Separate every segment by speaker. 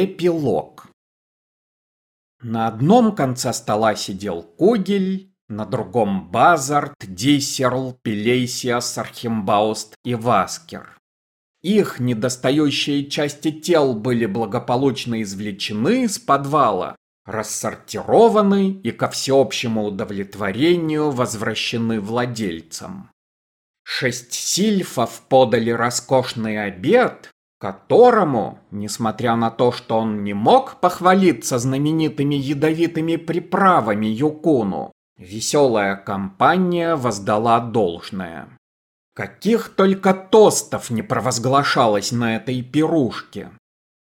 Speaker 1: Эпилог На одном конце стола сидел Кугель, на другом Базарт, Диссерл, Пелейсиас, Архимбауст и Васкер. Их недостающие части тел были благополучно извлечены из подвала, рассортированы и ко всеобщему удовлетворению возвращены владельцам. Шесть сильфов подали роскошный обед, которому, несмотря на то, что он не мог похвалиться знаменитыми ядовитыми приправами Юкуну, веселая компания воздала должное. Каких только тостов не провозглашалось на этой пирушке.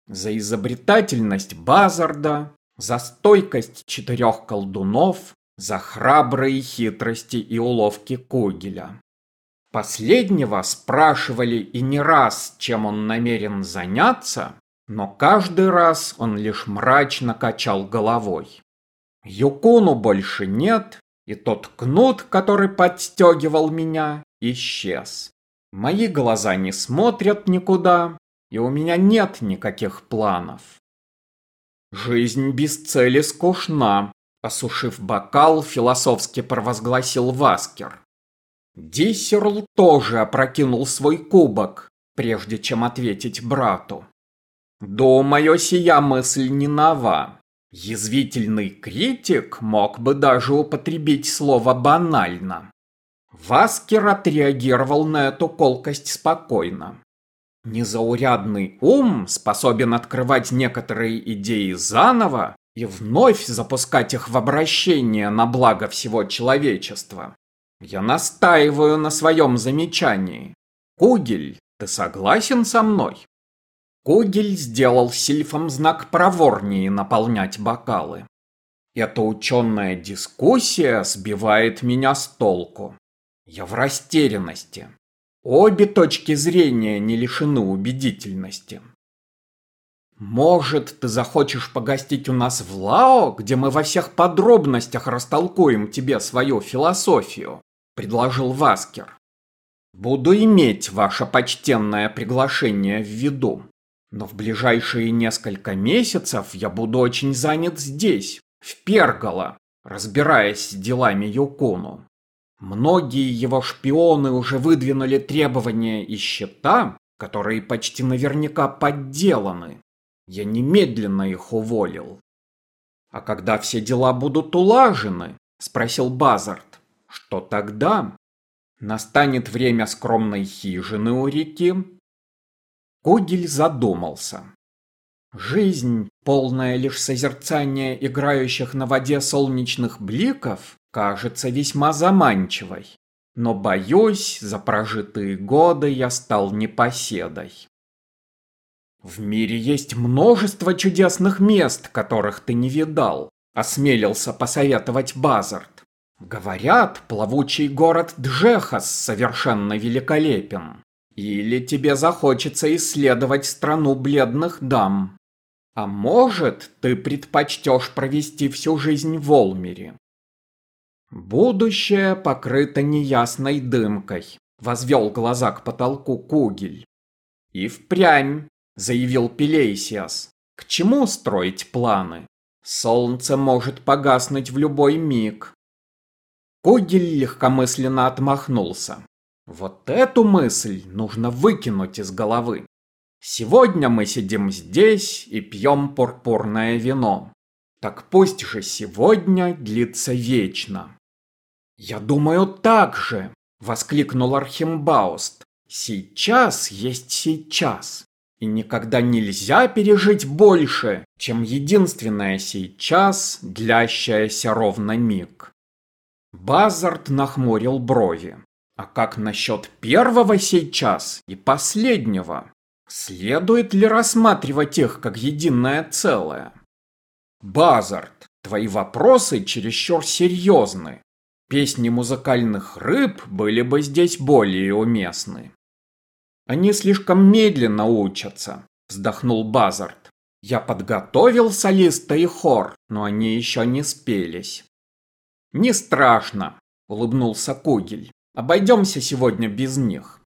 Speaker 1: За изобретательность Базарда, за стойкость четырех колдунов, за храбрые хитрости и уловки Кугеля. Последнего спрашивали и не раз, чем он намерен заняться, но каждый раз он лишь мрачно качал головой. Юкуну больше нет, и тот кнут, который подстегивал меня, исчез. Мои глаза не смотрят никуда, и у меня нет никаких планов. Жизнь без цели скучна, осушив бокал, философски провозгласил Васкер. Диссерл тоже опрокинул свой кубок, прежде чем ответить брату. Думаю, сия мысль не нова. Язвительный критик мог бы даже употребить слово «банально». Васкер отреагировал на эту колкость спокойно. Незаурядный ум способен открывать некоторые идеи заново и вновь запускать их в обращение на благо всего человечества. Я настаиваю на своем замечании. Кугель, ты согласен со мной? Кугель сделал сильфам знак проворнее наполнять бокалы. Эта ученая дискуссия сбивает меня с толку. Я в растерянности. Обе точки зрения не лишены убедительности. Может, ты захочешь погостить у нас в Лао, где мы во всех подробностях растолкуем тебе свою философию? — предложил Васкер. «Буду иметь ваше почтенное приглашение в виду, но в ближайшие несколько месяцев я буду очень занят здесь, в Перголо, разбираясь с делами Юкуну. Многие его шпионы уже выдвинули требования и счета, которые почти наверняка подделаны. Я немедленно их уволил. А когда все дела будут улажены, спросил Базард, что тогда? Настанет время скромной хижины у реки? Когель задумался. Жизнь, полная лишь созерцания играющих на воде солнечных бликов, кажется весьма заманчивой. Но, боюсь, за прожитые годы я стал непоседой. В мире есть множество чудесных мест, которых ты не видал, осмелился посоветовать Базард. Говорят, плавучий город Джехас совершенно великолепен. Или тебе захочется исследовать страну бледных дам. А может, ты предпочтешь провести всю жизнь в Олмере. Будущее покрыто неясной дымкой, возвел глаза к потолку Кугель. И впрямь, заявил Пелейсиас, к чему строить планы? Солнце может погаснуть в любой миг, Когель легкомысленно отмахнулся. Вот эту мысль нужно выкинуть из головы. Сегодня мы сидим здесь и пьем пурпурное вино. Так пусть же сегодня длится вечно. Я думаю так же, воскликнул Архимбауст. Сейчас есть сейчас. И никогда нельзя пережить больше, чем единственное сейчас, длящееся ровно миг. Базард нахмурил брови. А как насчет первого сейчас и последнего? Следует ли рассматривать их как единое целое? Базард, твои вопросы чересчур серьезны. Песни музыкальных рыб были бы здесь более уместны. Они слишком медленно учатся, вздохнул Базард. Я подготовил солиста и хор, но они еще не спелись. «Не страшно», — улыбнулся Когель. «Обойдемся сегодня без них».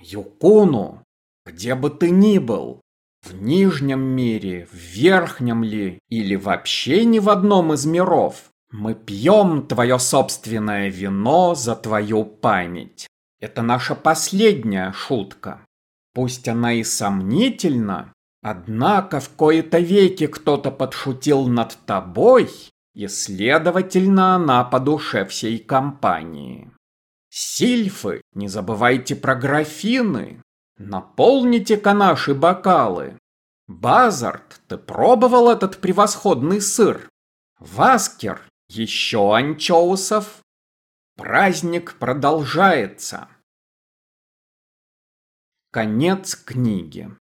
Speaker 1: «Юкуну, где бы ты ни был, В нижнем мире, в верхнем ли, или вообще ни в одном из миров, мы пьем твое собственное вино за твою память. Это наша последняя шутка. Пусть она и сомнительна, однако в кои-то веки кто-то подшутил над тобой, и, следовательно, она по душе всей компании. Сильфы, не забывайте про графины. Наполните-ка наши бокалы. Базард, ты пробовал этот превосходный сыр? Васкер, еще анчоусов? Праздник продолжается. Конец книги.